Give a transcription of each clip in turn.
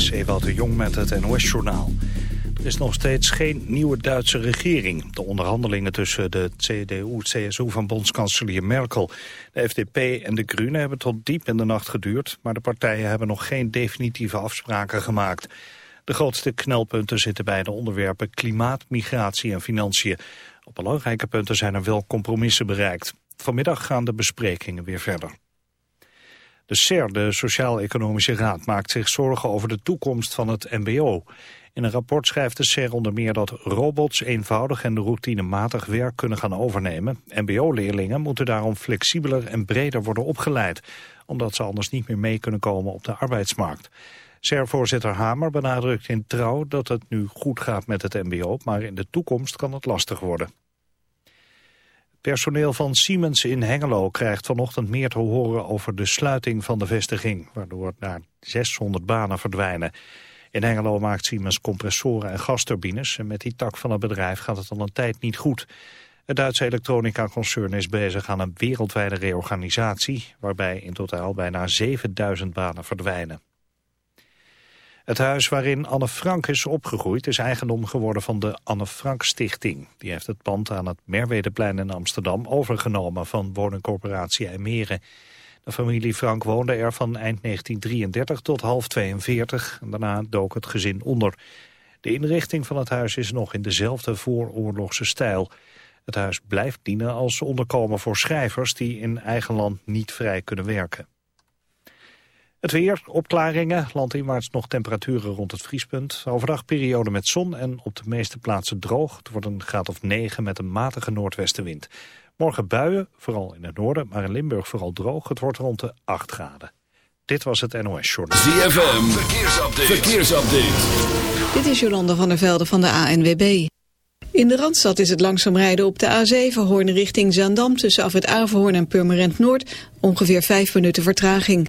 is de Jong met het NOS-journaal. Er is nog steeds geen nieuwe Duitse regering. De onderhandelingen tussen de CDU-CSU van bondskanselier Merkel, de FDP en de Groenen hebben tot diep in de nacht geduurd, maar de partijen hebben nog geen definitieve afspraken gemaakt. De grootste knelpunten zitten bij de onderwerpen klimaat, migratie en financiën. Op belangrijke punten zijn er wel compromissen bereikt. Vanmiddag gaan de besprekingen weer verder. De SER, de Sociaal-Economische Raad, maakt zich zorgen over de toekomst van het mbo. In een rapport schrijft de SER onder meer dat robots eenvoudig en routinematig werk kunnen gaan overnemen. MBO-leerlingen moeten daarom flexibeler en breder worden opgeleid, omdat ze anders niet meer mee kunnen komen op de arbeidsmarkt. SER-voorzitter Hamer benadrukt in trouw dat het nu goed gaat met het mbo, maar in de toekomst kan het lastig worden. Personeel van Siemens in Hengelo krijgt vanochtend meer te horen over de sluiting van de vestiging, waardoor daar 600 banen verdwijnen. In Hengelo maakt Siemens compressoren en gasturbines en met die tak van het bedrijf gaat het al een tijd niet goed. Het Duitse elektronica-concern is bezig aan een wereldwijde reorganisatie, waarbij in totaal bijna 7000 banen verdwijnen. Het huis waarin Anne Frank is opgegroeid is eigendom geworden van de Anne Frank Stichting. Die heeft het pand aan het Merwedeplein in Amsterdam overgenomen van woningcorporatie IJmeren. De familie Frank woonde er van eind 1933 tot half 42 en daarna dook het gezin onder. De inrichting van het huis is nog in dezelfde vooroorlogse stijl. Het huis blijft dienen als onderkomen voor schrijvers die in eigen land niet vrij kunnen werken. Het weer, opklaringen, landinwaarts nog temperaturen rond het vriespunt. Overdag periode met zon en op de meeste plaatsen droog. Het wordt een graad of 9 met een matige noordwestenwind. Morgen buien, vooral in het noorden, maar in Limburg vooral droog. Het wordt rond de 8 graden. Dit was het NOS Journal. ZFM, verkeersupdate. verkeersupdate. Dit is Jolanda van der Velde van de ANWB. In de Randstad is het langzaam rijden op de A7 Hoorn richting Zaandam... tussen af het Averhoorn en Purmerend Noord. Ongeveer 5 minuten vertraging.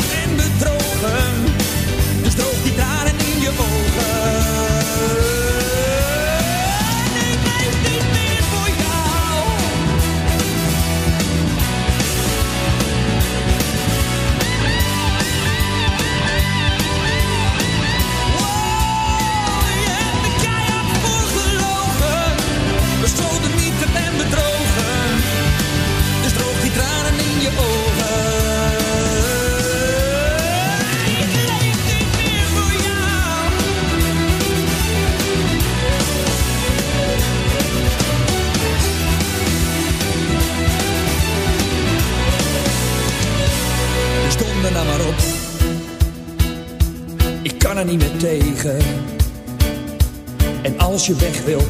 in de droom.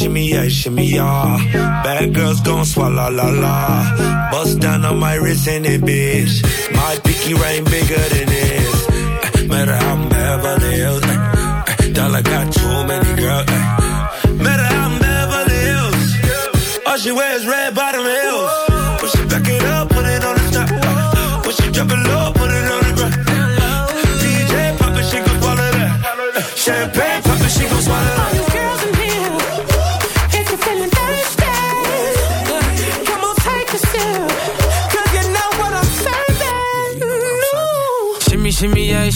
shimmy yeah, shimmy yeah. Bad girls gon' swallow la la. Bust down on my wrist and it, bitch. My picky ring bigger than this. Uh, matter how I'm Beverly Hills. Uh, dollar got too many girls. Uh, matter how I'm Beverly Hills. All she wears red bottom heels.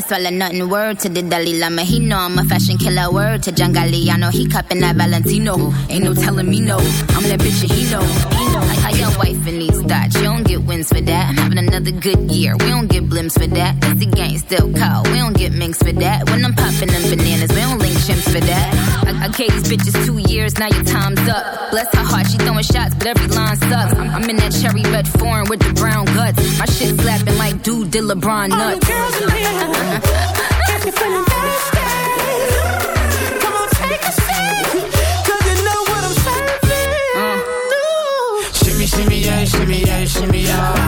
No swallow nothing. Word to the Dalai Lama, he know I'm a fashion killer. Word to John Galliano, he cupping that Valentino. Ain't no telling me no, I'm that bitch and he know. He know. How your wife in these thoughts, you don't get wins for that. I'm having another good year, we don't get blimps for that. That's the gang still call, we don't get minks for that. When I'm popping them bananas, we don't link chimps for that. I, I gave these bitches two years, now your time's up. Bless her heart, she throwing shots, but every line sucks. I'm, I'm in that cherry red foreign with the brown guts. My shit slapping like dude did LeBron nuts. All the girls in here, if you're feeling thirsty, come on, take a seat, 'cause you know what I'm serving. Uh. Shimmy, shimmy, yeah, shimmy, yeah, shimmy, yeah.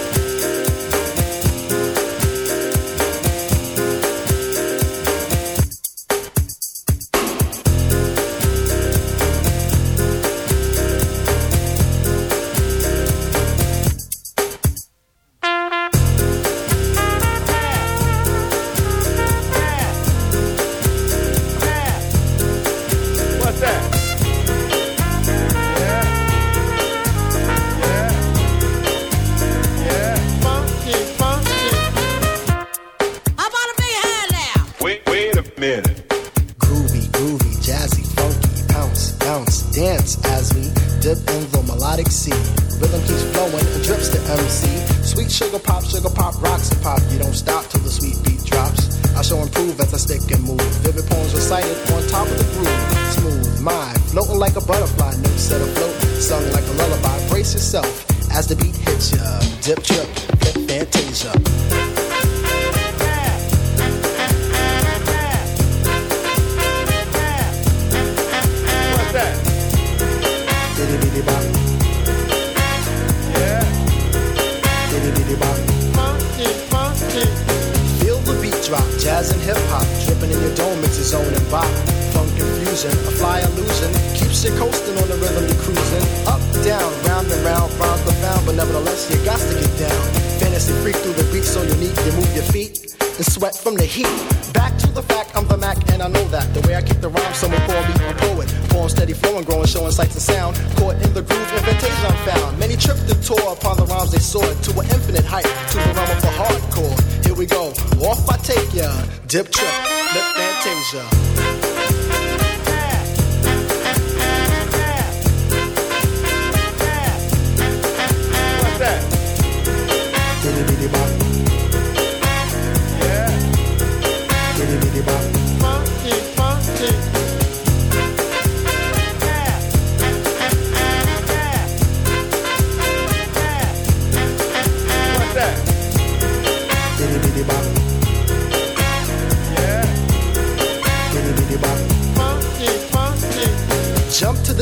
Sweet sugar pop, sugar pop, rocks and pop. You don't stop till the sweet beat drops. I shall improve as I stick and move. Vivid poems recited on top of the groove. Smooth mind, floating like a butterfly, notes set afloat, sung like a lullaby. Brace yourself as the beat hits ya. Dip, trip, flip, fantasia. Jazz and hip hop, dripping in your dome, it's a zone and bop. Funk confusion, a fly illusion, keeps you coasting on the rhythm you're cruising. Up, down, round and round, rhymes profound, but nevertheless you got to get down. Fantasy freak through the beat so unique, you move your feet and sweat from the heat. Back to the fact, I'm the Mac and I know that. The way I kick the rhyme, someone call me a poet. Form steady flowing, growing, showing sights and sound. Caught in the groove, invitation I'm found. Many tripped and tore upon the rhymes they soared to an infinite height, to the realm of the hardcore. Here we go, off I take ya. Dip trip, lip fantasia.